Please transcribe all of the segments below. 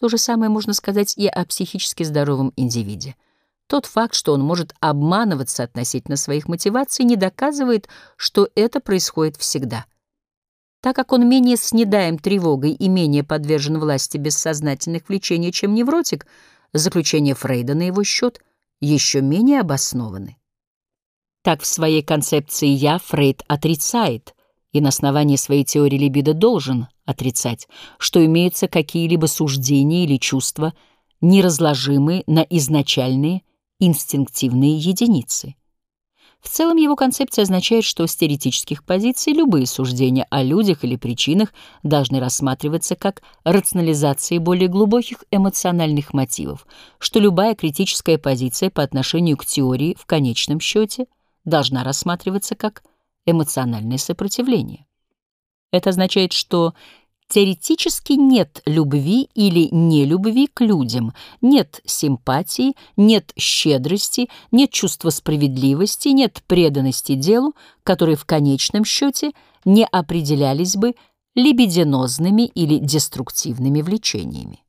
То же самое можно сказать и о психически здоровом индивиде. Тот факт, что он может обманываться относительно своих мотиваций, не доказывает, что это происходит всегда. Так как он менее снедаем тревогой и менее подвержен власти бессознательных влечений, чем невротик, заключения Фрейда на его счет еще менее обоснованы. Так в своей концепции «я» Фрейд отрицает, и на основании своей теории либидо должен отрицать, что имеются какие-либо суждения или чувства, неразложимые на изначальные инстинктивные единицы. В целом его концепция означает, что с теоретических позиций любые суждения о людях или причинах должны рассматриваться как рационализации более глубоких эмоциональных мотивов, что любая критическая позиция по отношению к теории в конечном счете должна рассматриваться как эмоциональное сопротивление. Это означает, что Теоретически нет любви или нелюбви к людям, нет симпатии, нет щедрости, нет чувства справедливости, нет преданности делу, которые в конечном счете не определялись бы либидинозными или деструктивными влечениями.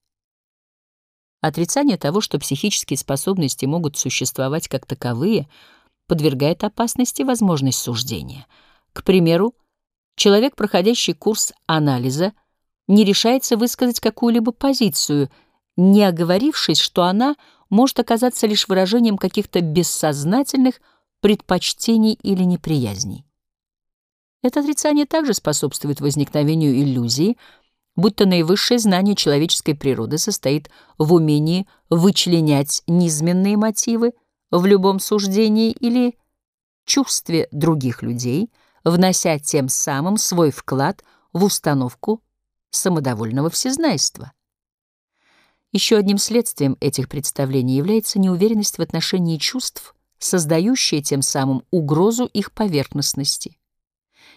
Отрицание того, что психические способности могут существовать как таковые, подвергает опасности возможность суждения. К примеру, человек, проходящий курс анализа, не решается высказать какую-либо позицию, не оговорившись, что она может оказаться лишь выражением каких-то бессознательных предпочтений или неприязней. Это отрицание также способствует возникновению иллюзии, будто наивысшее знание человеческой природы состоит в умении вычленять низменные мотивы в любом суждении или чувстве других людей, внося тем самым свой вклад в установку самодовольного всезнайства. Еще одним следствием этих представлений является неуверенность в отношении чувств, создающая тем самым угрозу их поверхностности.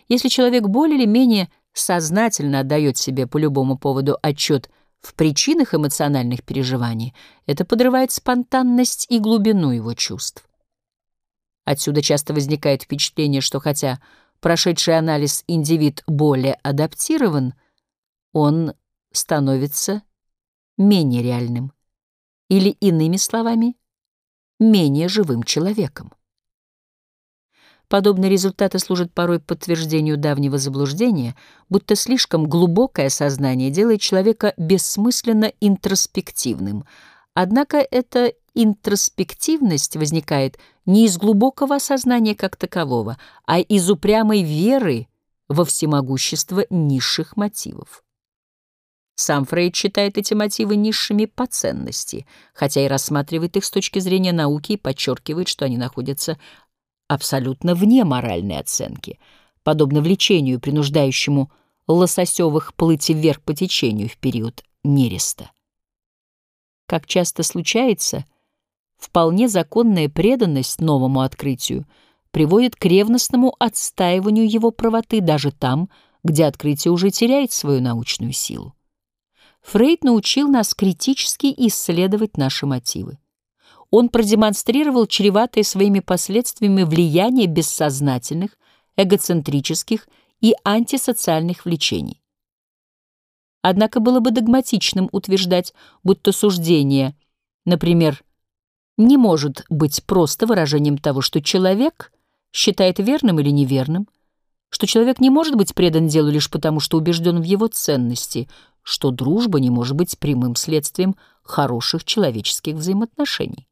Если человек более или менее сознательно отдает себе по любому поводу отчет в причинах эмоциональных переживаний, это подрывает спонтанность и глубину его чувств. Отсюда часто возникает впечатление, что хотя прошедший анализ индивид более адаптирован, он становится менее реальным, или, иными словами, менее живым человеком. Подобные результаты служат порой подтверждению давнего заблуждения, будто слишком глубокое сознание делает человека бессмысленно интроспективным. Однако эта интроспективность возникает не из глубокого осознания как такового, а из упрямой веры во всемогущество низших мотивов. Сам Фрейд считает эти мотивы низшими по ценности, хотя и рассматривает их с точки зрения науки и подчеркивает, что они находятся абсолютно вне моральной оценки, подобно влечению, принуждающему лососевых плыть вверх по течению в период нереста. Как часто случается, вполне законная преданность новому открытию приводит к ревностному отстаиванию его правоты даже там, где открытие уже теряет свою научную силу. Фрейд научил нас критически исследовать наши мотивы. Он продемонстрировал чреватое своими последствиями влияние бессознательных, эгоцентрических и антисоциальных влечений. Однако было бы догматичным утверждать, будто суждение, например, не может быть просто выражением того, что человек считает верным или неверным, что человек не может быть предан делу лишь потому, что убежден в его ценности, что дружба не может быть прямым следствием хороших человеческих взаимоотношений.